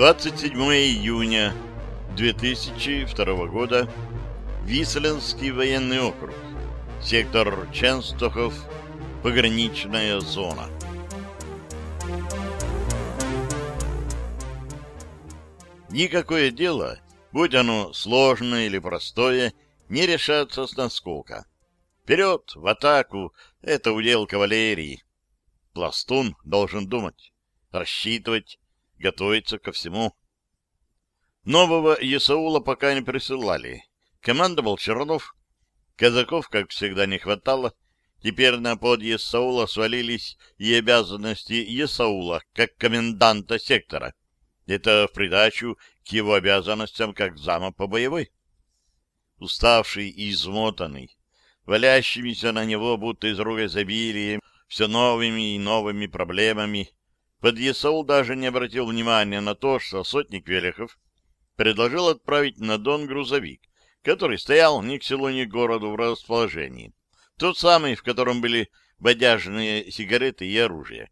27 июня 2002 года. Висленский военный округ. Сектор Ченстохов. Пограничная зона. Никакое дело, будь оно сложное или простое, не решаться с наскока. Вперед, в атаку, это удел кавалерии. Пластун должен думать, рассчитывать, готовиться ко всему. Нового Есаула пока не присылали. Командовал Чернов. Казаков, как всегда, не хватало. Теперь на под Есаула свалились и обязанности Есаула, как коменданта сектора. Это в придачу к его обязанностям как зама по боевой. Уставший и измотанный, валящимися на него будто из рук изобилием, все новыми и новыми проблемами, Подъясаул даже не обратил внимания на то, что сотник Велихов предложил отправить на Дон грузовик, который стоял ни к селу, ни к городу в расположении. Тот самый, в котором были бодяжные сигареты и оружие.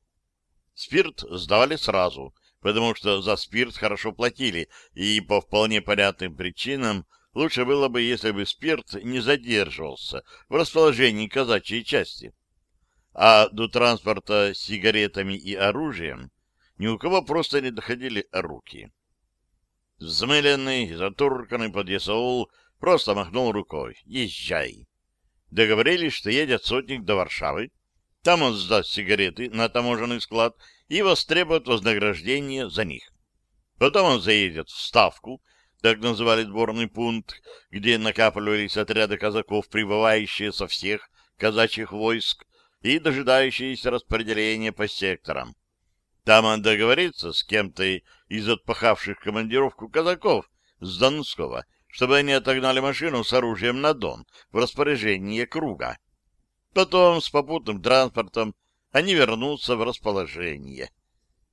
Спирт сдавали сразу, потому что за спирт хорошо платили, и по вполне понятным причинам лучше было бы, если бы спирт не задерживался в расположении казачьей части а до транспорта с сигаретами и оружием ни у кого просто не доходили руки. Взмыленный, затурканный подъясаул просто махнул рукой. «Езжай!» Договорились, что едет сотник до Варшавы. Там он сдаст сигареты на таможенный склад и востребует вознаграждение за них. Потом он заедет в Ставку, так называли сборный пункт, где накапливались отряды казаков, прибывающие со всех казачьих войск, и дожидающиеся распределения по секторам. Там он договорится с кем-то из отпахавших командировку казаков с Донского, чтобы они отогнали машину с оружием на Дон в распоряжение круга. Потом с попутным транспортом они вернутся в расположение.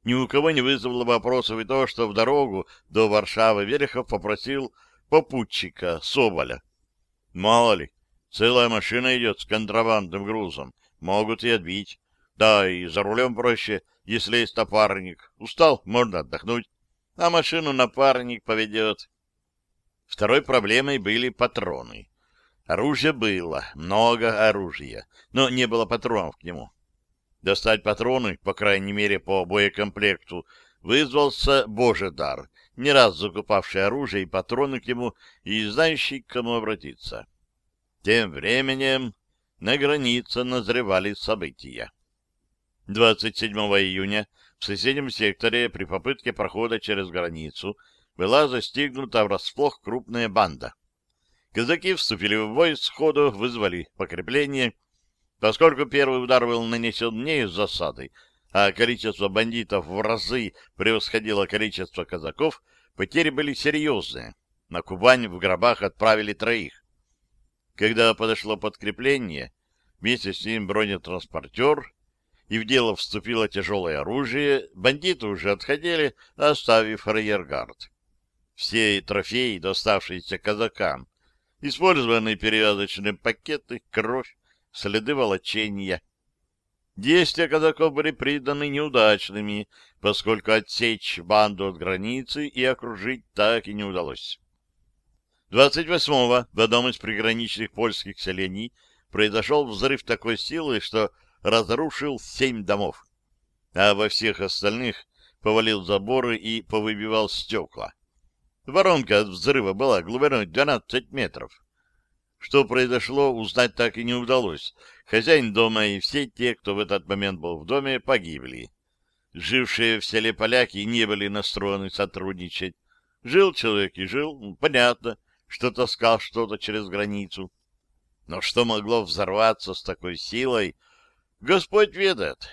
Ни у кого не вызвало вопросов и то, что в дорогу до Варшавы Верехов попросил попутчика Соболя. Мало ли, целая машина идет с контрабандным грузом, Могут и отбить. Да, и за рулем проще, если есть напарник. Устал, можно отдохнуть. А машину напарник поведет. Второй проблемой были патроны. Оружие было, много оружия, но не было патронов к нему. Достать патроны, по крайней мере, по боекомплекту, вызвался Божий дар, не раз закупавший оружие и патроны к нему и знающий, к кому обратиться. Тем временем на границе назревали события. 27 июня в соседнем секторе при попытке прохода через границу была застигнута врасплох крупная банда. Казаки вступили в бой, сходу вызвали покрепление. Поскольку первый удар был нанесен не из засады, а количество бандитов в разы превосходило количество казаков, потери были серьезные. На Кубань в гробах отправили троих. Когда подошло подкрепление, вместе с ним бронетранспортер, и в дело вступило тяжелое оружие, бандиты уже отходили, оставив арьергард. Все трофеи, доставшиеся казакам, использованные перевязочные пакеты, кровь, следы волочения. Действия казаков были приданы неудачными, поскольку отсечь банду от границы и окружить так и не удалось. 28-го в одном из приграничных польских селений произошел взрыв такой силы, что разрушил семь домов, а во всех остальных повалил заборы и повыбивал стекла. Воронка от взрыва была глубиной 12 метров. Что произошло, узнать так и не удалось. Хозяин дома и все те, кто в этот момент был в доме, погибли. Жившие в селе поляки не были настроены сотрудничать. Жил человек и жил, понятно, что таскал что-то через границу. Но что могло взорваться с такой силой, Господь ведает.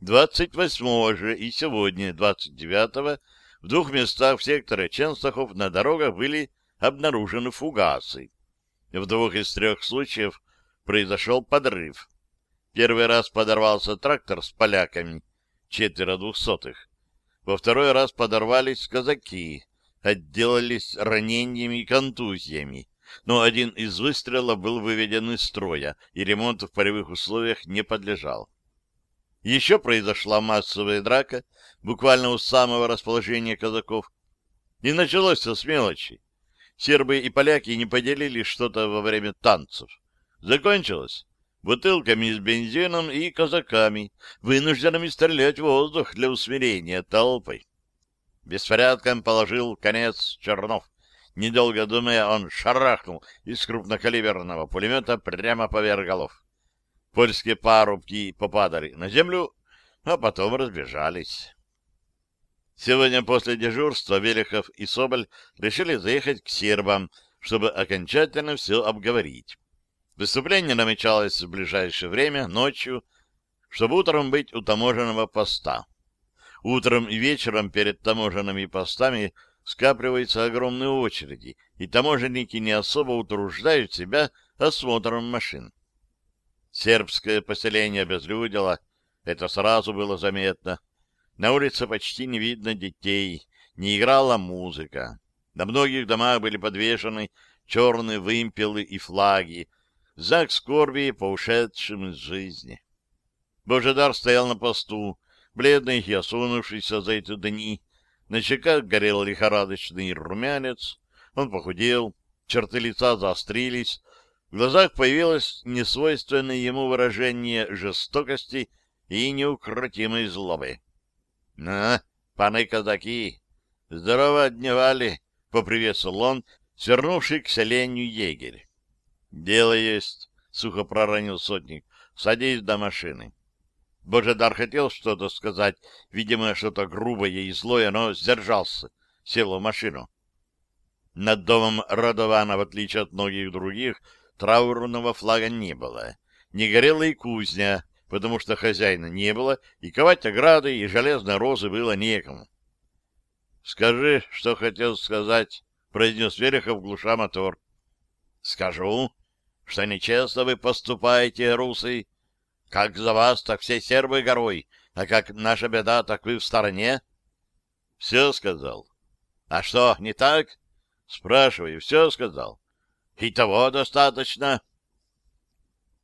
28 же и сегодня, 29-го, в двух местах в секторе Ченстахов на дорогах были обнаружены фугасы. В двух из трех случаев произошел подрыв. Первый раз подорвался трактор с поляками, четверо двухсотых. Во второй раз подорвались казаки, отделались ранениями и контузиями, но один из выстрелов был выведен из строя, и ремонт в полевых условиях не подлежал. Еще произошла массовая драка буквально у самого расположения казаков. И началось все мелочи. Сербы и поляки не поделили что-то во время танцев. Закончилось бутылками с бензином и казаками, вынужденными стрелять в воздух для усмирения толпы. Беспорядком положил конец Чернов. Недолго думая, он шарахнул из крупнокалиберного пулемета прямо поверх голов. Польские парубки попадали на землю, а потом разбежались. Сегодня после дежурства Велихов и Соболь решили заехать к сербам, чтобы окончательно все обговорить. Выступление намечалось в ближайшее время, ночью, чтобы утром быть у таможенного поста. Утром и вечером перед таможенными постами скапливаются огромные очереди, и таможенники не особо утруждают себя осмотром машин. Сербское поселение безлюдило, это сразу было заметно. На улице почти не видно детей, не играла музыка. На многих домах были подвешены черные вымпелы и флаги, знак скорби по ушедшим из жизни. Божедар стоял на посту, бледный и осунувшийся за эти дни. На щеках горел лихорадочный румянец, он похудел, черты лица заострились, в глазах появилось несвойственное ему выражение жестокости и неукротимой злобы. — На, паны казаки, здорово дневали! — поприветствовал он, свернувший к селению егерь. — Дело есть, — сухо проронил сотник, — садись до машины. Божедар хотел что-то сказать, видимо, что-то грубое и злое, но сдержался, сел в машину. Над домом Радована, в отличие от многих других, траурного флага не было. Не горела и кузня, потому что хозяина не было, и ковать ограды и железные розы было некому. — Скажи, что хотел сказать, — произнес Верехов, глуша мотор. — Скажу, что нечестно вы поступаете, русы, как за вас, так все сербы горой, а как наша беда, так вы в стороне. Все сказал. А что, не так? Спрашиваю, все сказал. И того достаточно.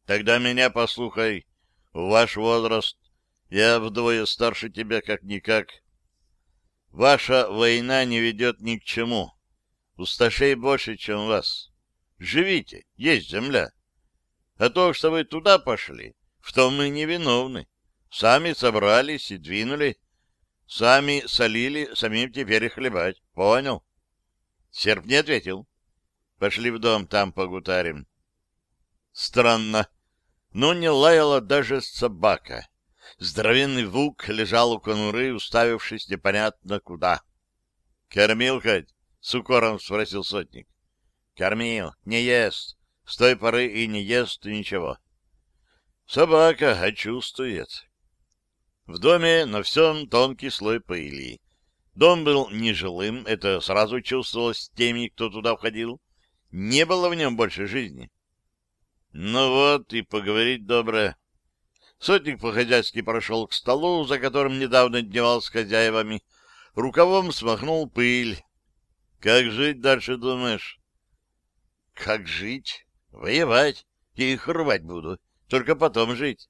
Тогда меня послухай. В ваш возраст я вдвое старше тебя как-никак. Ваша война не ведет ни к чему. Усташей больше, чем вас. Живите, есть земля. А то, что вы туда пошли, в том мы не виновны. Сами собрались и двинули. Сами солили, самим теперь и хлебать. Понял? Серп не ответил. Пошли в дом, там погутарим. Странно, но не лаяла даже собака. Здоровенный вук лежал у конуры, уставившись непонятно куда. — Кормил хоть? — с укором спросил сотник. — Кормил. Не ест. С той поры и не ест ничего. Собака, а чувствует. В доме на всем тонкий слой пыли. Дом был нежилым, это сразу чувствовалось теми, кто туда входил. Не было в нем больше жизни. Ну вот, и поговорить доброе. Сотник по-хозяйски прошел к столу, за которым недавно дневал с хозяевами. Рукавом смахнул пыль. Как жить дальше, думаешь? Как жить? Воевать. И их рвать буду. Только потом жить.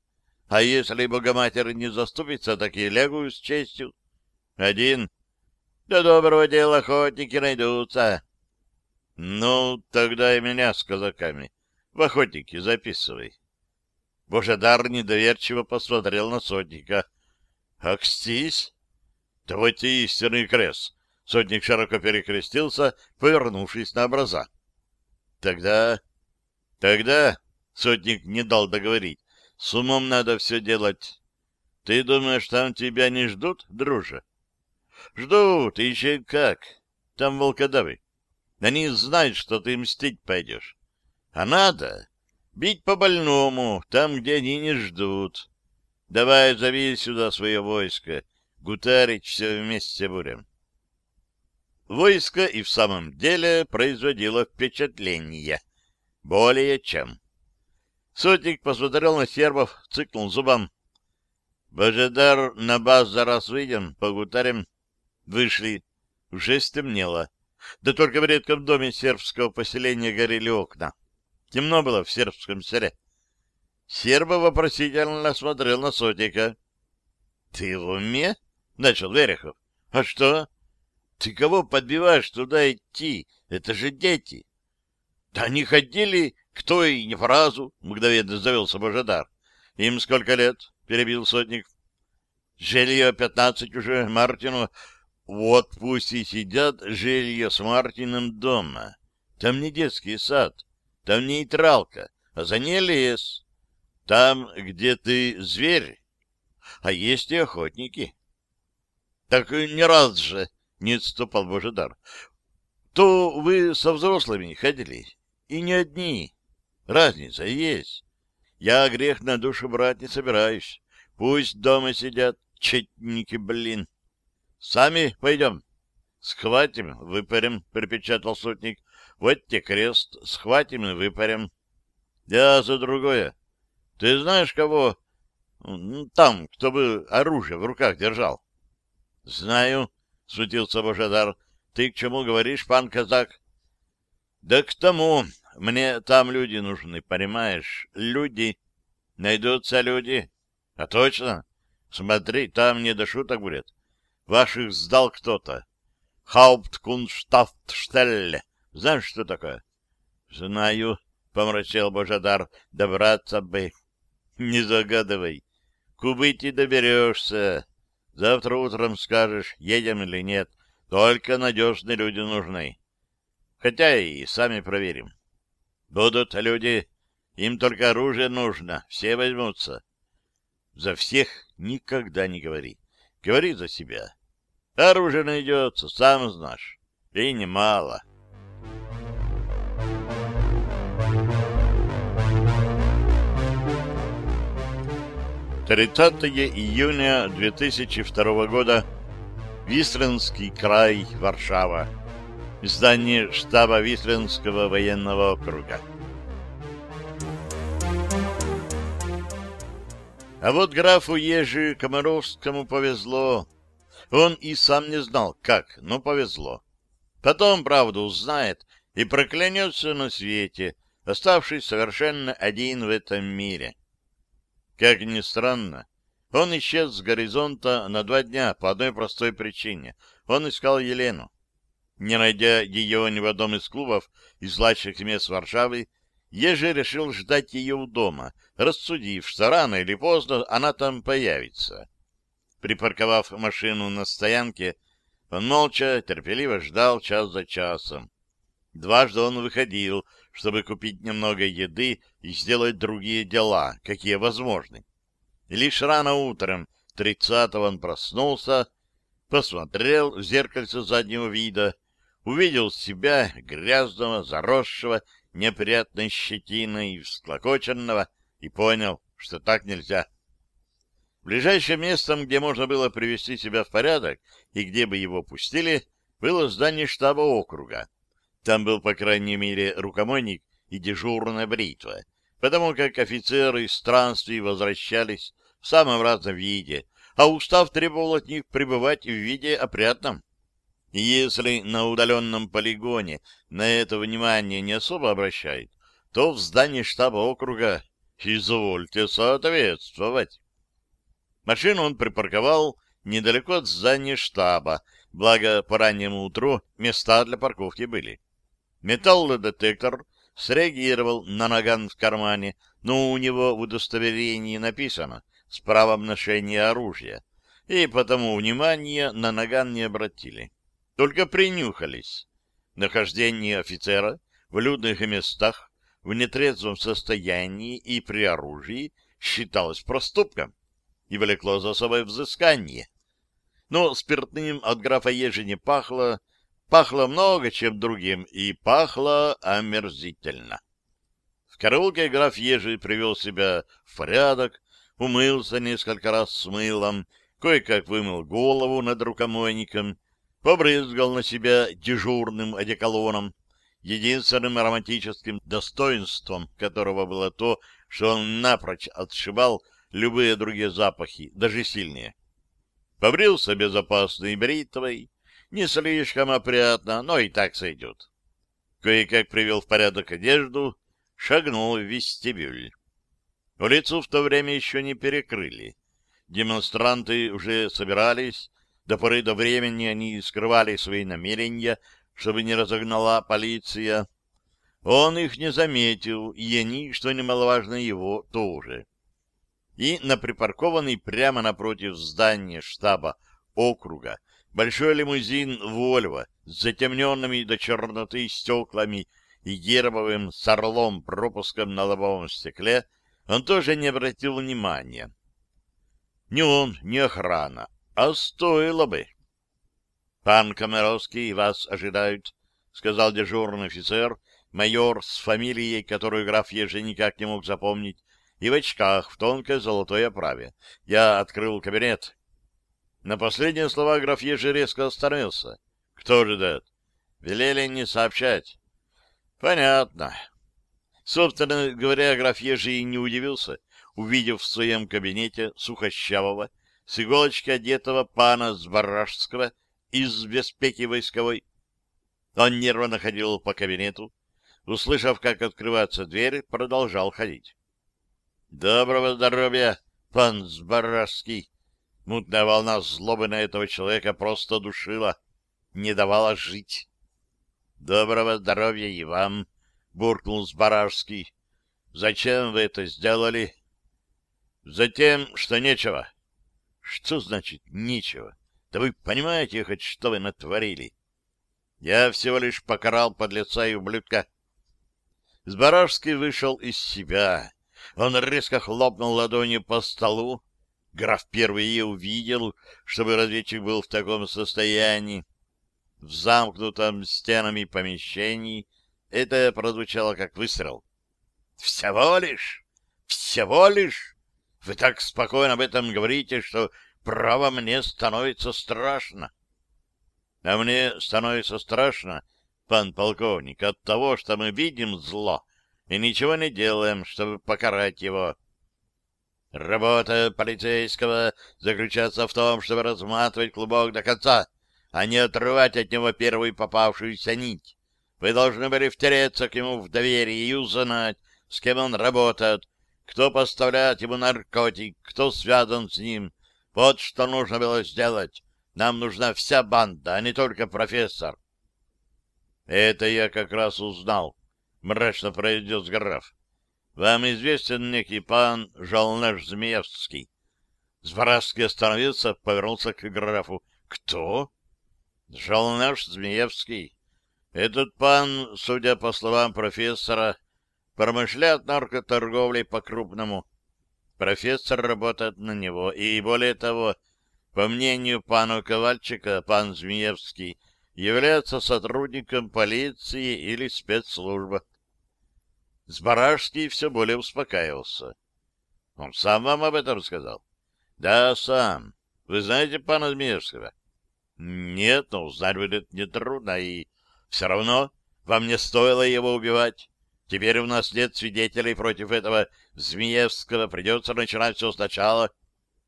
А если Богоматерь не заступится, так и лягу с честью. Один. До доброго дела охотники найдутся. Ну, тогда и меня с казаками. В охотники записывай. Божедар недоверчиво посмотрел на сотника. — Акстись? — Твой ты истинный крест. Сотник широко перекрестился, повернувшись на образа. — Тогда... Тогда Сотник не дал договорить. С умом надо все делать. Ты думаешь, там тебя не ждут, друже? Ждут, и еще как. Там волкодавы. Они знают, что ты мстить пойдешь. А надо бить по больному, там, где они не ждут. Давай зови сюда свое войско. Гутарить все вместе будем. Войско и в самом деле производило впечатление. Более чем. Сотник посмотрел на сербов, цыкнул зубом. «Божедар, на баз за раз выйдем, погутарим». Вышли. Уже стемнело. Да только в редком доме сербского поселения горели окна. Темно было в сербском селе. Серба вопросительно смотрел на сотника. — Ты в уме? — Начал Верехов. А что? Ты кого подбиваешь туда идти? Это же дети. Да они ходили, кто и не фразу, мгновенно завелся Божадар. Им сколько лет? Перебил сотник. Желье пятнадцать уже, Мартину. Вот пусть и сидят Желье с Мартином дома. Там не детский сад, там нейтралка, а за ней лес. Там, где ты зверь, а есть и охотники. Так не раз же, не отступал Божидар. То вы со взрослыми ходили, и не одни. Разница есть. Я грех на душу брать не собираюсь. Пусть дома сидят, четники, блин. Сами пойдем. Схватим, выпарим, припечатал сотник. Вот те крест, схватим и выпарим. Я за другое. Ты знаешь, кого там, кто бы оружие в руках держал? — Знаю, — сутился Божадар. — Ты к чему говоришь, пан казак? — Да к тому. Мне там люди нужны, понимаешь? Люди. Найдутся люди. А точно? Смотри, там не до шуток будет. Ваших сдал кто-то. Хаупткунштафтштелле. Знаешь, что такое? — Знаю, — помрачел Божадар. — Добраться бы. — Не загадывай. К убытию доберешься. Завтра утром скажешь, едем или нет. Только надежные люди нужны. Хотя и сами проверим. Будут люди, им только оружие нужно, все возьмутся. За всех никогда не говори. Говори за себя. Оружие найдется, сам знаешь. И немало. 30 июня 2002 года. Висленский край, Варшава. Здание штаба Висленского военного округа. А вот графу Ежи Комаровскому повезло. Он и сам не знал, как, но повезло. Потом, правда, узнает и проклянется на свете, оставшись совершенно один в этом мире. Как ни странно, он исчез с горизонта на два дня по одной простой причине. Он искал Елену. Не найдя ее ни в одном из клубов из злачных мест Варшавы, Ежи решил ждать ее у дома, рассудив, что рано или поздно она там появится. Припарковав машину на стоянке, он молча, терпеливо ждал час за часом. Дважды он выходил, чтобы купить немного еды и сделать другие дела, какие возможны. И лишь рано утром, тридцатого, он проснулся, посмотрел в зеркальце заднего вида, увидел себя, грязного, заросшего, неприятной щетиной, всклокоченного, и понял, что так нельзя. Ближайшим местом, где можно было привести себя в порядок и где бы его пустили, было здание штаба округа. Там был, по крайней мере, рукомойник и дежурная бритва, потому как офицеры из странствий возвращались в самом разном виде, а устав требовал от них пребывать в виде опрятном. Если на удаленном полигоне на это внимание не особо обращают, то в здании штаба округа извольте соответствовать. Машину он припарковал недалеко от здания штаба, благо по раннему утру места для парковки были. Металлодетектор среагировал на наган в кармане, но у него в удостоверении написано «с правом ношения оружия», и потому внимания на наган не обратили. Только принюхались. Нахождение офицера в людных местах в нетрезвом состоянии и при оружии считалось проступком и влекло за собой взыскание. Но спиртным от графа Ежи не пахло, Пахло много чем другим, и пахло омерзительно. В караулке граф Ежи привел себя в порядок, умылся несколько раз с мылом, кое-как вымыл голову над рукомойником, побрызгал на себя дежурным одеколоном, единственным ароматическим достоинством которого было то, что он напрочь отшибал любые другие запахи, даже сильнее. Побрился безопасной бритвой, не слишком опрятно, но и так сойдет. Кое-как привел в порядок одежду, шагнул в вестибюль. Улицу в то время еще не перекрыли. Демонстранты уже собирались, До поры до времени они скрывали свои намерения, чтобы не разогнала полиция. Он их не заметил, и они, что немаловажно, его тоже. И на припаркованный прямо напротив здания штаба округа большой лимузин «Вольво» с затемненными до черноты стеклами и гербовым с орлом пропуском на лобовом стекле он тоже не обратил внимания. Ни он, ни охрана, а стоило бы. — Пан Комаровский, вас ожидают, — сказал дежурный офицер, майор с фамилией, которую граф Ежи никак не мог запомнить, и в очках в тонкой золотой оправе. Я открыл кабинет. На последние слова граф Ежи резко остановился. — Кто ждет? — Велели не сообщать. — Понятно. Собственно говоря, граф Ежи и не удивился, увидев в своем кабинете сухощавого, с иголочки одетого пана Збаражского из беспеки войсковой. Он нервно ходил по кабинету, услышав, как открывается дверь, продолжал ходить. — Доброго здоровья, пан Збаражский! Мутная волна злобы на этого человека просто душила, не давала жить. — Доброго здоровья и вам! — буркнул Збаражский. — Зачем вы это сделали? — Затем, что нечего. — Что значит «нечего»? Да вы понимаете хоть, что вы натворили? Я всего лишь покарал подлеца и ублюдка. Збаражский вышел из себя. Он резко хлопнул ладонью по столу. Граф впервые увидел, чтобы разведчик был в таком состоянии. В замкнутом стенами помещении это прозвучало как выстрел. «Всего лишь? Всего лишь? Вы так спокойно об этом говорите, что, право, мне становится страшно». «А мне становится страшно, пан полковник, от того, что мы видим зло и ничего не делаем, чтобы покарать его». Работа полицейского заключается в том, чтобы разматывать клубок до конца, а не отрывать от него первую попавшуюся нить. Вы должны были втереться к нему в доверие и узнать, с кем он работает, кто поставляет ему наркотик, кто связан с ним. Вот что нужно было сделать. Нам нужна вся банда, а не только профессор. — Это я как раз узнал, — мрачно произнес граф. Вам известен некий пан Жалнеш-Змеевский. Збаражский остановился, повернулся к графу. Кто? Жалнеш-Змеевский. Этот пан, судя по словам профессора, промышляет наркоторговлей по-крупному. Профессор работает на него, и более того, по мнению пана Ковальчика, пан Змеевский является сотрудником полиции или спецслужбы. Збаражский все более успокаивался. — Он сам вам об этом сказал? — Да, сам. Вы знаете пана Змеевского? — Нет, но узнать будет нетрудно, и все равно вам не стоило его убивать. Теперь у нас нет свидетелей против этого Змеевского, придется начинать все сначала.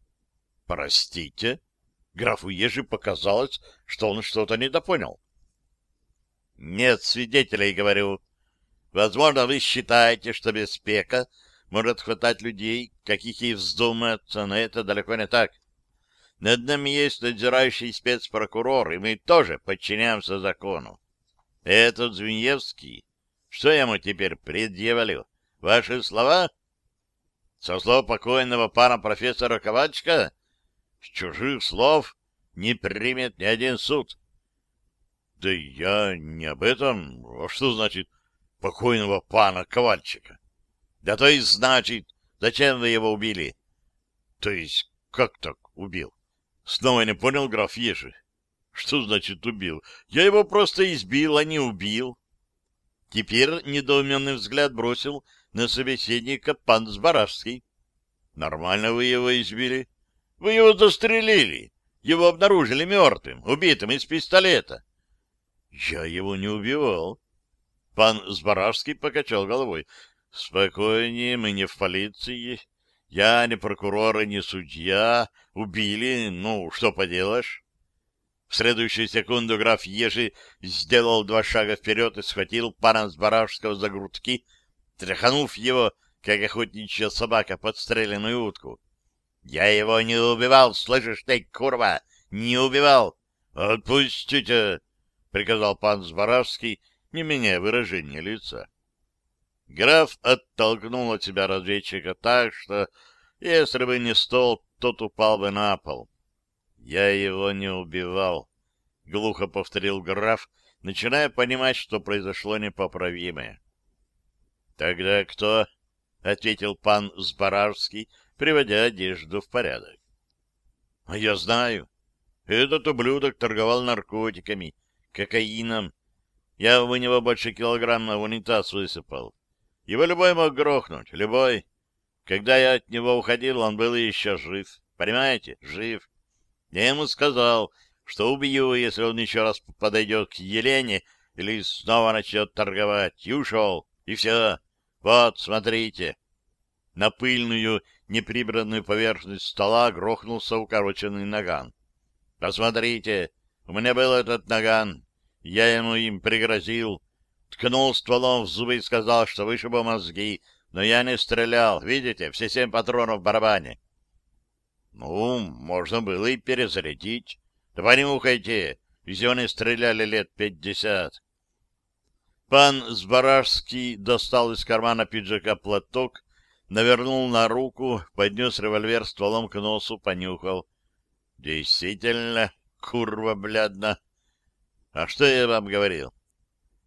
— Простите? Графу Ежи показалось, что он что-то недопонял. — Нет свидетелей, говорю, Возможно, вы считаете, что без спека может хватать людей, каких ей вздумается, но это далеко не так. Над нами есть надзирающий спецпрокурор, и мы тоже подчиняемся закону. Этот Звеньевский, что я ему теперь предъявлю? Ваши слова? Со слов покойного пана профессора Ковачка? С чужих слов не примет ни один суд. Да я не об этом. А что значит покойного пана Ковальчика. Да то есть значит, зачем вы его убили? То есть, как так убил? Снова не понял граф Ежи. Что значит убил? Я его просто избил, а не убил. Теперь недоуменный взгляд бросил на собеседника пан Збаражский. Нормально вы его избили. Вы его застрелили. Его обнаружили мертвым, убитым из пистолета. Я его не убивал. Пан Збаражский покачал головой. — Спокойнее, мы не в полиции. Я не прокурор и не судья. Убили, ну, что поделаешь? В следующую секунду граф Ежи сделал два шага вперед и схватил пана Збаражского за грудки, тряханув его, как охотничья собака, подстреленную утку. — Я его не убивал, слышишь ты, курва! Не убивал. Отпустите, приказал пан Збаравский, не меняя выражения лица. Граф оттолкнул от себя разведчика так, что, если бы не стол, тот упал бы на пол. Я его не убивал, — глухо повторил граф, начиная понимать, что произошло непоправимое. — Тогда кто? — ответил пан Збаравский, приводя одежду в порядок. — я знаю. Этот ублюдок торговал наркотиками, кокаином. Я у него больше килограмма в унитаз высыпал. Его любой мог грохнуть, любой. Когда я от него уходил, он был еще жив. Понимаете? Жив. Я ему сказал, что убью, если он еще раз подойдет к Елене или снова начнет торговать. И ушел. И все. Вот, смотрите. На пыльную, неприбранную поверхность стола грохнулся укороченный наган. Посмотрите, у меня был этот наган. Я ему им пригрозил. Ткнул стволом в зубы и сказал, что вышибу мозги. Но я не стрелял. Видите, все семь патронов в барабане. Ну, можно было и перезарядить. Да понюхайте, не стреляли лет пятьдесят. Пан Збаражский достал из кармана пиджака платок, навернул на руку, поднес револьвер стволом к носу, понюхал. Действительно, курва блядна. А что я вам говорил?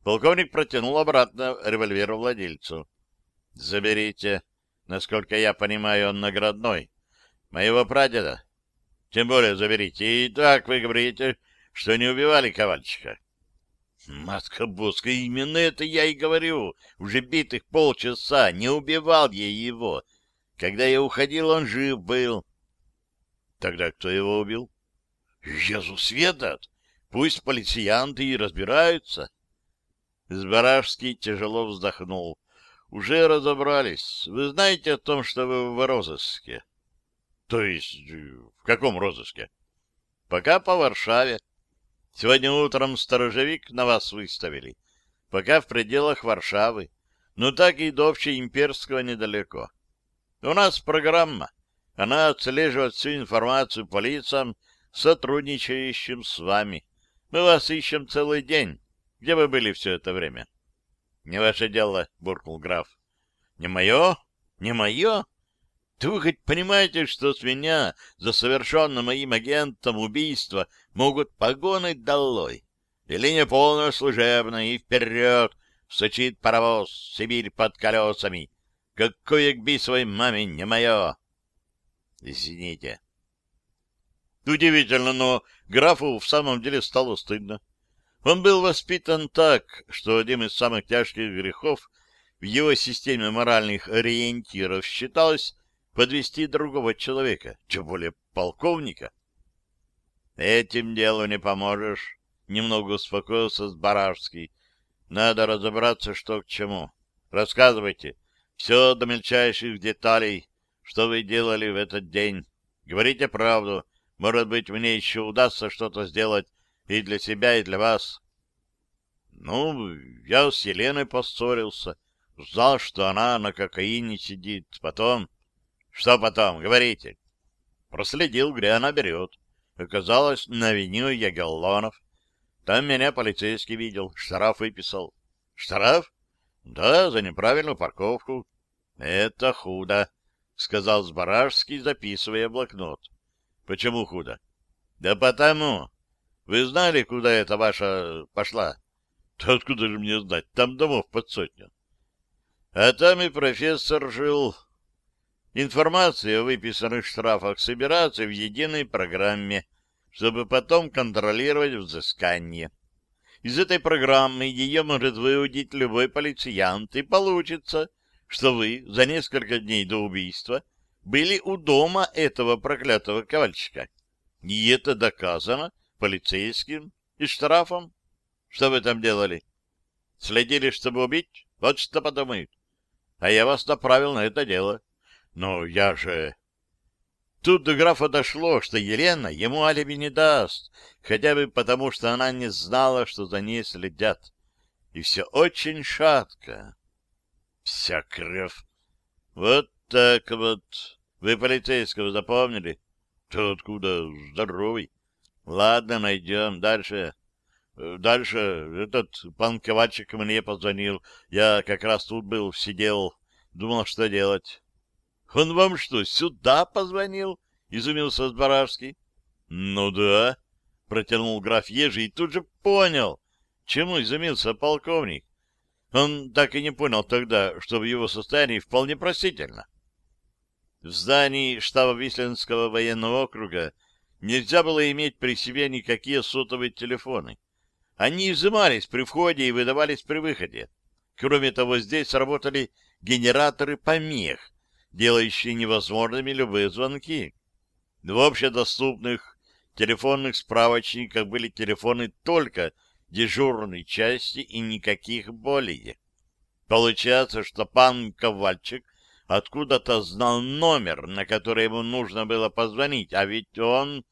Полковник протянул обратно револьвер владельцу. Заберите. Насколько я понимаю, он наградной. Моего прадеда. Тем более заберите. И так вы говорите, что не убивали Ковальчика. Матка Боска, именно это я и говорю. Уже битых полчаса. Не убивал я его. Когда я уходил, он жив был. Тогда кто его убил? Иисус ведает. Пусть полициянты и разбираются. Збаражский тяжело вздохнул. Уже разобрались. Вы знаете о том, что вы в розыске? То есть, в каком розыске? Пока по Варшаве. Сегодня утром сторожевик на вас выставили. Пока в пределах Варшавы. Но так и до общеимперского недалеко. У нас программа. Она отслеживает всю информацию по лицам, сотрудничающим с вами. Мы вас ищем целый день. Где вы были все это время? — Не ваше дело, — буркнул граф. — Не мое? Не мое? Да вы хоть понимаете, что с меня за совершенное моим агентом убийство могут погоны долой? Или неполное служебное, и вперед сочит паровоз, Сибирь под колесами. Какое к бисовой маме не мое? Извините. Удивительно, но графу в самом деле стало стыдно. Он был воспитан так, что один из самых тяжких грехов в его системе моральных ориентиров считалось подвести другого человека, тем более полковника. Этим делу не поможешь, немного успокоился Сбаражский. Надо разобраться, что к чему. Рассказывайте все до мельчайших деталей, что вы делали в этот день. Говорите правду. Может быть, мне еще удастся что-то сделать и для себя, и для вас. Ну, я с Еленой поссорился. Знал, что она на кокаине сидит. Потом... Что потом? Говорите. Проследил, где она берет. Оказалось, на авеню Ягеллонов. Там меня полицейский видел, штраф выписал. Штраф? Да, за неправильную парковку. Это худо. — сказал Збаражский, записывая блокнот. — Почему худо? — Да потому. Вы знали, куда эта ваша пошла? — Да откуда же мне знать? Там домов под сотню. — А там и профессор жил. Информация о выписанных штрафах собирается в единой программе, чтобы потом контролировать взыскание. Из этой программы ее может выудить любой полициянт, и получится — что вы за несколько дней до убийства были у дома этого проклятого ковальчика. И это доказано полицейским и штрафом. Что вы там делали? Следили, чтобы убить? Вот что подумают. А я вас направил на это дело. Но я же... Тут до графа дошло, что Елена ему алиби не даст, хотя бы потому, что она не знала, что за ней следят. И все очень шатко. Вся кровь. Вот так вот. Вы полицейского запомнили? Ты откуда здоровый? Ладно, найдем. Дальше. Дальше этот пан мне позвонил. Я как раз тут был, сидел, думал, что делать. — Он вам что, сюда позвонил? — изумился Збаравский. — Ну да, — протянул граф Ежи и тут же понял, чему изумился полковник. Он так и не понял тогда, что в его состоянии вполне простительно. В здании штаба Висленского военного округа нельзя было иметь при себе никакие сотовые телефоны. Они изымались при входе и выдавались при выходе. Кроме того, здесь работали генераторы помех, делающие невозможными любые звонки. В общедоступных телефонных справочниках были телефоны только дежурной части и никаких более. Получается, что пан Ковальчик откуда-то знал номер, на который ему нужно было позвонить, а ведь он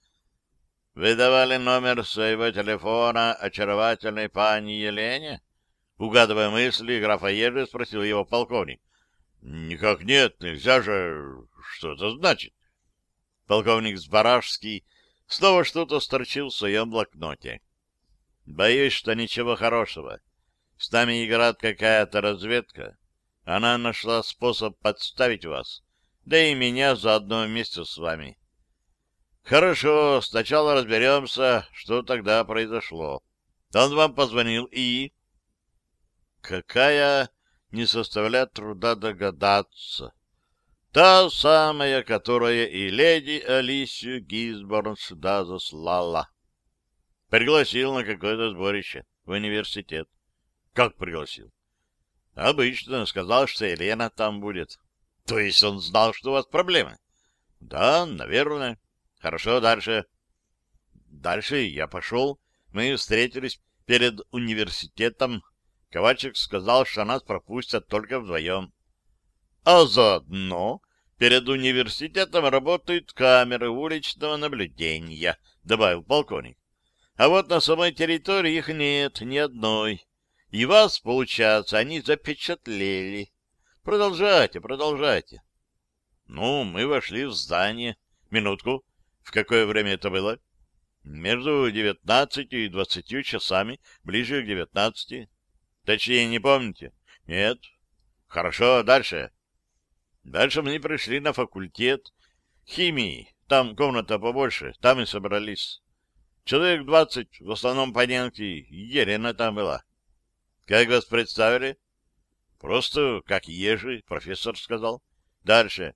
вы давали номер своего телефона очаровательной пани Елене? Угадывая мысли, графа Ежи спросил его полковник. — Никак нет, нельзя же... Что это значит? Полковник Збаражский снова что-то сторчил в своем блокноте. — Боюсь, что ничего хорошего. С нами играет какая-то разведка. Она нашла способ подставить вас, да и меня заодно вместе с вами. Хорошо, сначала разберемся, что тогда произошло. Он вам позвонил и... Какая не составляет труда догадаться. Та самая, которая и леди Алисию Гизборн сюда заслала. Пригласил на какое-то сборище в университет. Как пригласил? Обычно сказал, что Елена там будет. То есть он знал, что у вас проблемы? Да, наверное. Хорошо, дальше. Дальше я пошел. Мы встретились перед университетом. Ковальчик сказал, что нас пропустят только вдвоем. А заодно перед университетом работают камеры уличного наблюдения, добавил полковник. А вот на самой территории их нет ни одной. И вас, получается, они запечатлели. Продолжайте, продолжайте. Ну, мы вошли в здание. Минутку. В какое время это было? Между девятнадцатью и двадцатью часами, ближе к девятнадцати. Точнее, не помните? Нет. Хорошо, дальше. Дальше мы пришли на факультет химии. Там комната побольше, там и собрались. Человек двадцать, в основном понятки, Елена там была. Как вас представили? Просто как ежи, профессор сказал. Дальше.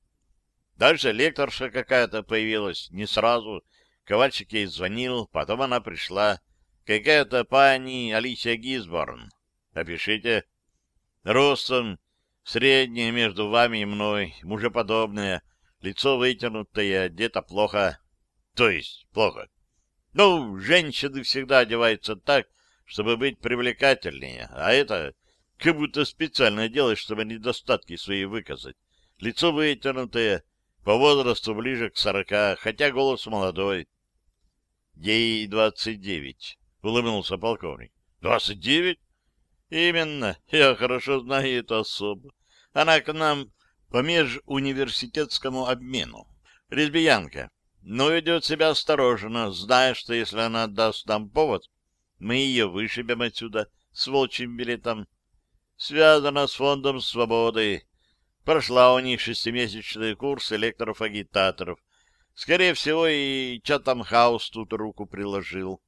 Дальше лекторша какая-то появилась, не сразу. Ковальчик ей звонил, потом она пришла. Какая-то пани Алисия Гизборн. Опишите. Ростом, среднее между вами и мной, мужеподобное, лицо вытянутое, одето плохо. То есть плохо. Ну, женщины всегда одеваются так, чтобы быть привлекательнее, а это как будто специально делаешь, чтобы недостатки свои выказать. Лицо вытянутое, по возрасту ближе к сорока, хотя голос молодой. — Ей двадцать девять, — улыбнулся полковник. — Двадцать девять? — Именно. Я хорошо знаю эту особу. Она к нам по межуниверситетскому обмену. Лесбиянка. Но ведет себя осторожно, зная, что если она даст нам повод, мы ее вышибем отсюда с волчьим билетом. Связана с фондом свободы. Прошла у них шестимесячный курс электрофагитаторов. Скорее всего, и Чатам Хаус тут руку приложил.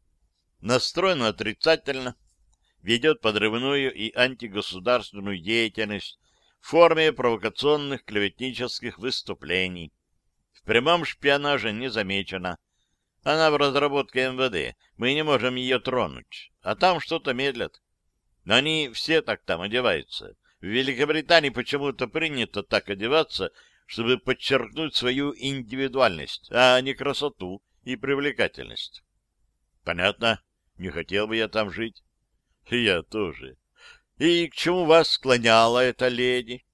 Настроена отрицательно, ведет подрывную и антигосударственную деятельность в форме провокационных клеветнических выступлений. В прямом шпионаже не замечена. Она в разработке МВД. Мы не можем ее тронуть. А там что-то медлят. Они все так там одеваются. В Великобритании почему-то принято так одеваться, чтобы подчеркнуть свою индивидуальность, а не красоту и привлекательность. Понятно. Не хотел бы я там жить. Я тоже. И к чему вас склоняла эта леди?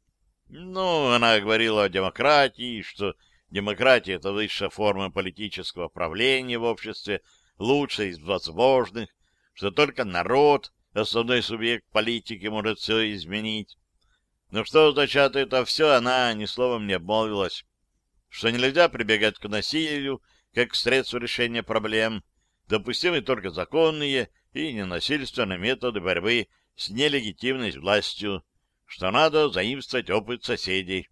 Ну, она говорила о демократии, что демократия — это высшая форма политического правления в обществе, лучшая из возможных, что только народ основной субъект политики может все изменить. Но что означает это все, она ни словом не обмолвилась. Что нельзя прибегать к насилию, как к средству решения проблем, допустимы только законные и ненасильственные методы борьбы с нелегитимной властью, что надо заимствовать опыт соседей.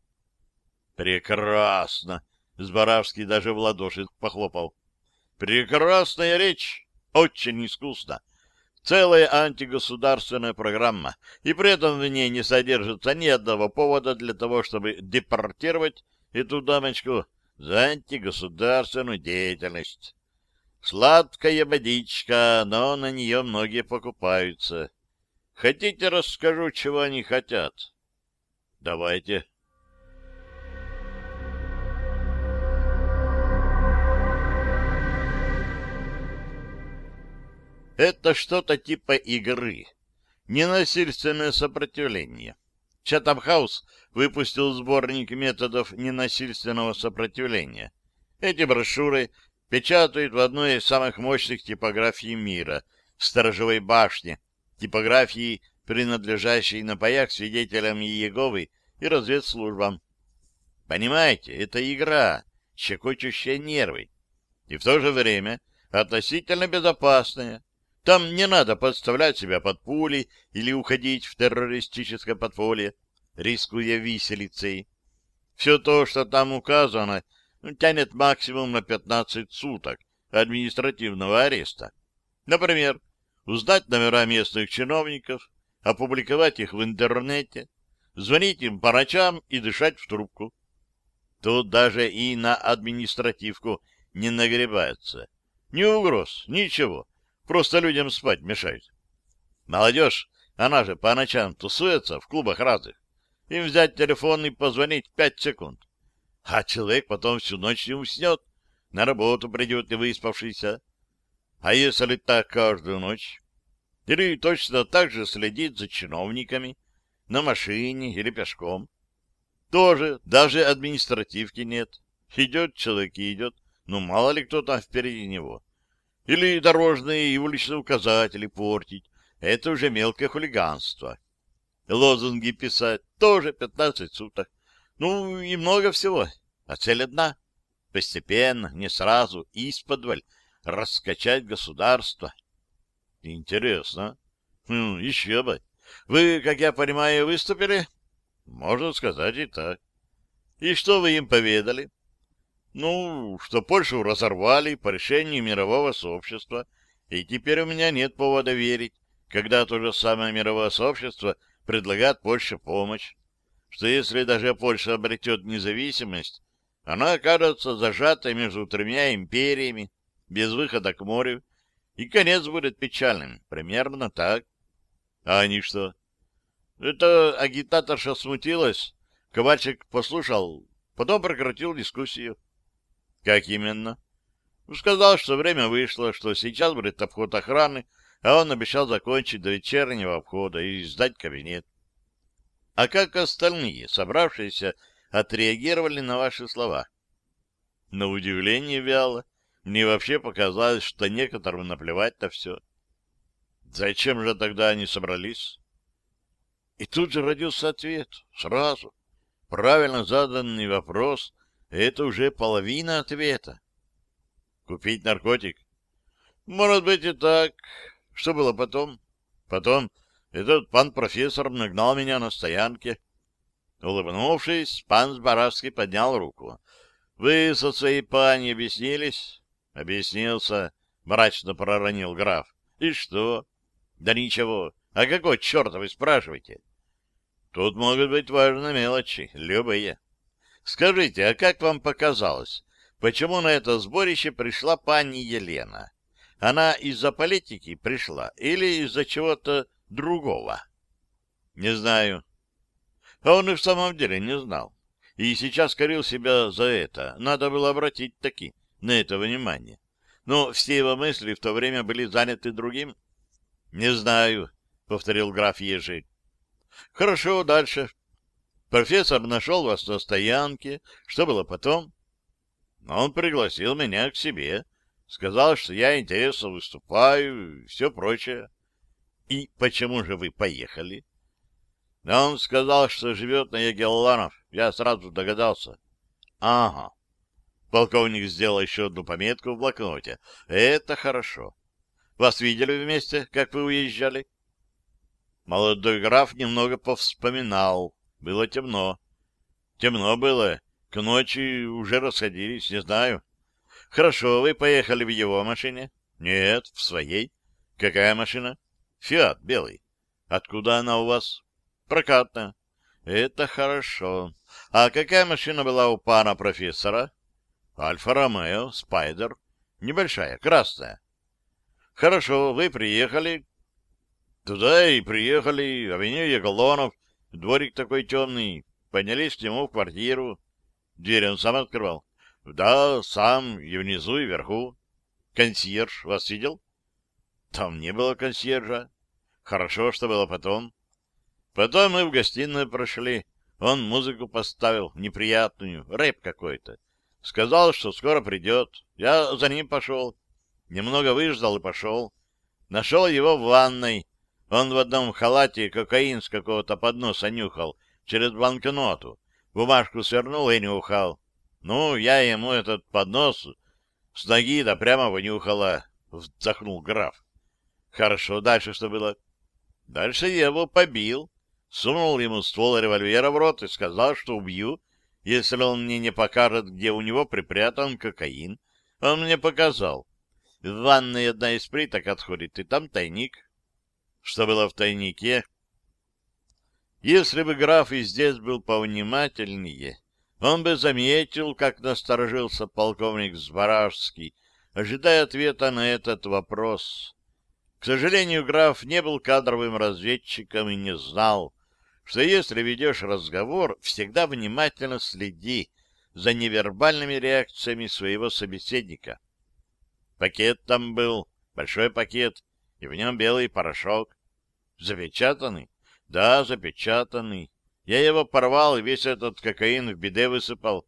Прекрасно! Зборавский даже в ладоши похлопал. Прекрасная речь! Очень искусно! Целая антигосударственная программа, и при этом в ней не содержится ни одного повода для того, чтобы депортировать эту дамочку за антигосударственную деятельность. Сладкая водичка, но на нее многие покупаются. Хотите, расскажу, чего они хотят? Давайте. Это что-то типа игры. Ненасильственное сопротивление. Чатамхаус выпустил сборник методов ненасильственного сопротивления. Эти брошюры печатают в одной из самых мощных типографий мира — сторожевой башне, типографии, принадлежащей на паях свидетелям Иеговы и разведслужбам. Понимаете, это игра, щекочущая нервы, и в то же время относительно безопасная. Там не надо подставлять себя под пули или уходить в террористическое подполье, рискуя виселицей. Все то, что там указано — тянет максимум на 15 суток административного ареста. Например, узнать номера местных чиновников, опубликовать их в интернете, звонить им по ночам и дышать в трубку. Тут даже и на административку не нагребается. Ни угроз, ничего. Просто людям спать мешают. Молодежь, она же по ночам тусуется в клубах разных. Им взять телефон и позвонить пять секунд а человек потом всю ночь не уснет, на работу придет не выспавшийся. А если так каждую ночь? Или точно так же следит за чиновниками, на машине или пешком? Тоже, даже административки нет. Идет человек и идет, ну мало ли кто там впереди него. Или дорожные и уличные указатели портить. Это уже мелкое хулиганство. Лозунги писать тоже 15 суток. Ну, и много всего. А цель одна — постепенно, не сразу, исподволь, раскачать государство. Интересно. Хм, еще бы. Вы, как я понимаю, выступили? Можно сказать и так. И что вы им поведали? Ну, что Польшу разорвали по решению мирового сообщества, и теперь у меня нет повода верить, когда то же самое мировое сообщество предлагает Польше помощь что если даже Польша обретет независимость, она окажется зажатой между тремя империями, без выхода к морю, и конец будет печальным. Примерно так. А они что? Это агитаторша смутилась. Ковальчик послушал, потом прекратил дискуссию. Как именно? Сказал, что время вышло, что сейчас будет обход охраны, а он обещал закончить до вечернего обхода и сдать кабинет. А как остальные, собравшиеся, отреагировали на ваши слова? На удивление вяло. Мне вообще показалось, что некоторым наплевать на все. Зачем же тогда они собрались? И тут же родился ответ. Сразу. Правильно заданный вопрос — это уже половина ответа. Купить наркотик? Может быть и так. Что было потом? Потом этот пан-профессор нагнал меня на стоянке. Улыбнувшись, пан Збаравский поднял руку. — Вы со своей пани объяснились? — Объяснился, — мрачно проронил граф. — И что? — Да ничего. А какой черт вы спрашиваете? — Тут могут быть важные мелочи, любые. Скажите, а как вам показалось, почему на это сборище пришла пани Елена? Она из-за политики пришла или из-за чего-то другого. Не знаю. А он и в самом деле не знал. И сейчас корил себя за это. Надо было обратить таки на это внимание. Но все его мысли в то время были заняты другим. — Не знаю, — повторил граф Ежи. — Хорошо, дальше. Профессор нашел вас на стоянке. Что было потом? Он пригласил меня к себе. Сказал, что я интересно выступаю и все прочее. И почему же вы поехали? Он сказал, что живет на Егелланов. Я сразу догадался. Ага. Полковник сделал еще одну пометку в блокноте. Это хорошо. Вас видели вместе, как вы уезжали? Молодой граф немного повспоминал. Было темно. Темно было. К ночи уже расходились, не знаю. Хорошо, вы поехали в его машине? Нет, в своей. Какая машина? Фиат белый. Откуда она у вас? Прокатная. Это хорошо. А какая машина была у пана профессора? Альфа-Ромео, Спайдер. Небольшая, красная. Хорошо, вы приехали. Туда и приехали. Авеню Яголонов. Дворик такой темный. Поднялись к нему в квартиру. Дверь он сам открывал. Да, сам, и внизу, и вверху. Консьерж вас видел? Там не было консьержа. Хорошо, что было потом. Потом мы в гостиную прошли. Он музыку поставил, неприятную, рэп какой-то. Сказал, что скоро придет. Я за ним пошел. Немного выждал и пошел. Нашел его в ванной. Он в одном халате кокаин с какого-то подноса нюхал через банкноту. Бумажку свернул и нюхал. Ну, я ему этот поднос с ноги да прямо вынюхала. Вздохнул граф. Хорошо, дальше что было? Дальше я его побил. Сунул ему ствол револьвера в рот и сказал, что убью, если он мне не покажет, где у него припрятан кокаин. Он мне показал. В ванной одна из плиток отходит, и там тайник. Что было в тайнике? Если бы граф и здесь был повнимательнее, он бы заметил, как насторожился полковник Збаражский, ожидая ответа на этот вопрос. К сожалению, граф не был кадровым разведчиком и не знал, что если ведешь разговор, всегда внимательно следи за невербальными реакциями своего собеседника. Пакет там был, большой пакет, и в нем белый порошок. Запечатанный? Да, запечатанный. Я его порвал, и весь этот кокаин в беде высыпал.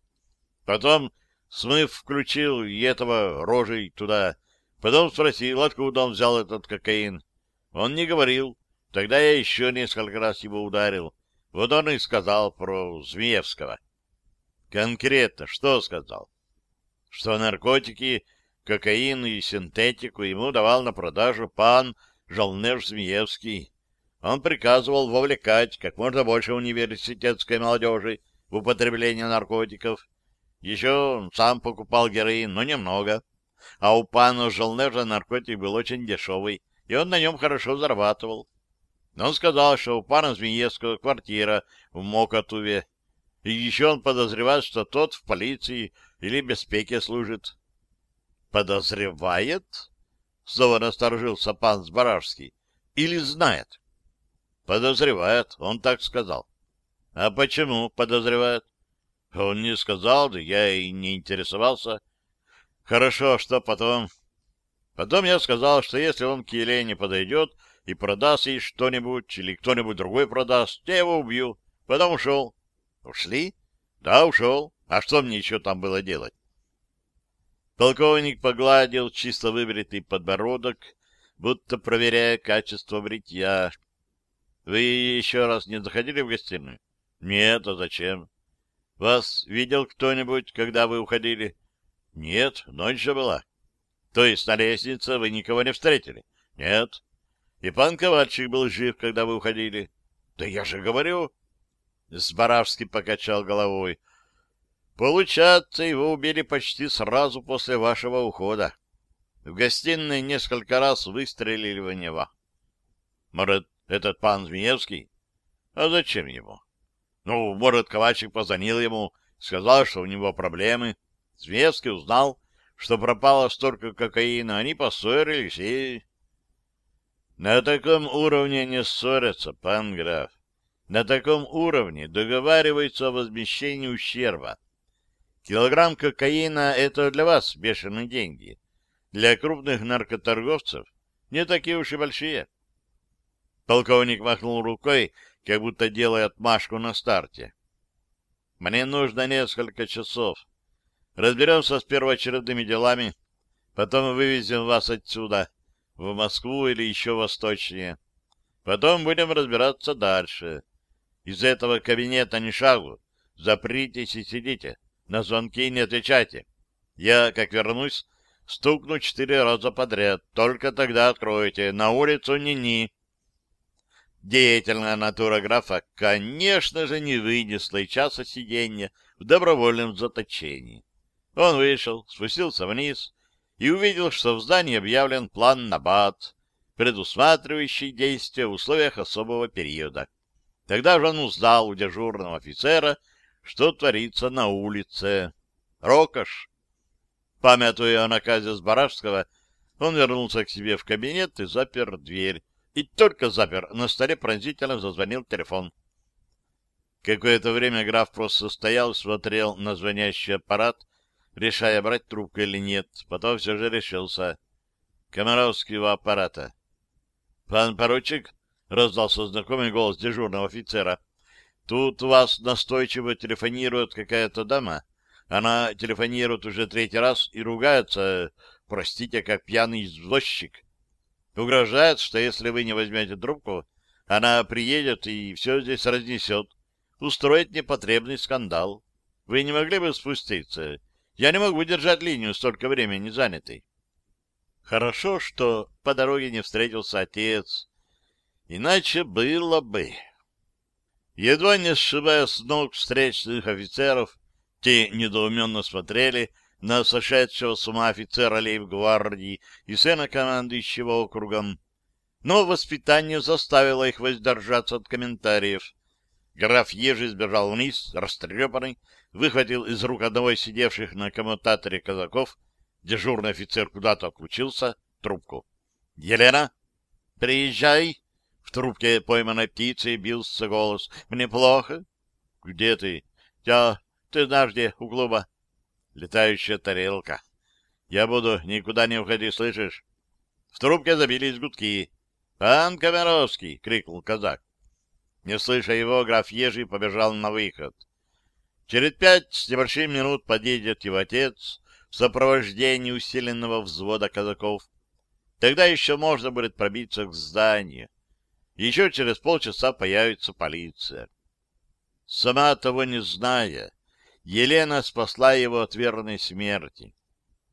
Потом, смыв, включил и этого рожей туда. Потом спросил, откуда он взял этот кокаин. Он не говорил, Тогда я еще несколько раз его ударил. Вот он и сказал про Змеевского. Конкретно что сказал? Что наркотики, кокаин и синтетику ему давал на продажу пан Жалнеш Змеевский. Он приказывал вовлекать как можно больше университетской молодежи в употребление наркотиков. Еще он сам покупал героин, но немного. А у пана Жалнежа наркотик был очень дешевый, и он на нем хорошо зарабатывал. Он сказал, что у пана Змеевского квартира в Мокотуве, и еще он подозревает, что тот в полиции или беспеке служит. «Подозревает?» — снова насторожился пан Збаражский. «Или знает?» «Подозревает, он так сказал». «А почему подозревает?» «Он не сказал, да я и не интересовался». «Хорошо, что потом?» «Потом я сказал, что если он к Елене подойдет, и продаст ей что-нибудь, или кто-нибудь другой продаст, я его убью. Потом ушел. Ушли? Да, ушел. А что мне еще там было делать? Полковник погладил чисто выбритый подбородок, будто проверяя качество бритья. Вы еще раз не заходили в гостиную? Нет, а зачем? Вас видел кто-нибудь, когда вы уходили? Нет, ночь же была. То есть на лестнице вы никого не встретили? Нет. И пан Ковальчик был жив, когда вы уходили. — Да я же говорю. Збаравский покачал головой. — Получается, его убили почти сразу после вашего ухода. В гостиной несколько раз выстрелили в него. — Может, этот пан Змеевский? — А зачем ему? — Ну, может, Ковальчик позвонил ему, сказал, что у него проблемы. Змеевский узнал, что пропало столько кокаина, они поссорились и... На таком уровне не ссорятся, пан граф. На таком уровне договариваются о возмещении ущерба. Килограмм кокаина — это для вас бешеные деньги. Для крупных наркоторговцев не такие уж и большие. Полковник махнул рукой, как будто делая отмашку на старте. Мне нужно несколько часов. Разберемся с первоочередными делами, потом вывезем вас отсюда в Москву или еще восточнее. Потом будем разбираться дальше. Из этого кабинета ни шагу. Запритесь и сидите. На звонки не отвечайте. Я, как вернусь, стукну четыре раза подряд. Только тогда откройте. На улицу ни-ни. Деятельная натура графа, конечно же, не вынесла и часа сидения в добровольном заточении. Он вышел, спустился вниз и увидел, что в здании объявлен план Набат, предусматривающий действия в условиях особого периода. Тогда же он узнал у дежурного офицера, что творится на улице. Рокош. Памятуя о наказе Сбаражского, он вернулся к себе в кабинет и запер дверь. И только запер, на столе пронзительно зазвонил телефон. Какое-то время граф просто стоял смотрел на звонящий аппарат, решая, брать трубку или нет. Потом все же решился. Комаровского аппарата. — Пан поручик, — раздался знакомый голос дежурного офицера, — тут вас настойчиво телефонирует какая-то дама. Она телефонирует уже третий раз и ругается, простите, как пьяный извозчик. Угрожает, что если вы не возьмете трубку, она приедет и все здесь разнесет, устроит непотребный скандал. Вы не могли бы спуститься? Я не могу держать линию столько времени занятой. Хорошо, что по дороге не встретился отец. Иначе было бы. Едва не сшибая с ног встречных офицеров, те недоуменно смотрели на сошедшего с ума офицера лейб-гвардии и сына командующего округом. Но воспитание заставило их воздержаться от комментариев. Граф Ежи сбежал вниз, растрепанный, выхватил из рук одного из сидевших на коммутаторе казаков, дежурный офицер куда-то отлучился, трубку. — Елена? — Приезжай! В трубке пойманной птицы бился голос. — Мне плохо? — Где ты? — Я... Ты знаешь где? У клуба. — Летающая тарелка. — Я буду, никуда не уходи, слышишь? В трубке забились гудки. — Пан Комаровский! — крикнул казак. Не слыша его, граф Ежий побежал на выход. Через пять с небольшим минут подъедет его отец в сопровождении усиленного взвода казаков. Тогда еще можно будет пробиться к зданию. Еще через полчаса появится полиция. Сама того не зная, Елена спасла его от верной смерти.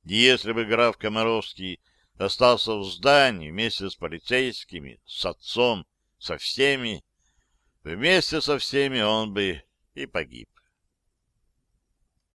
Если бы граф Комаровский остался в здании вместе с полицейскими, с отцом, со всеми, вместе со всеми он бы и погиб.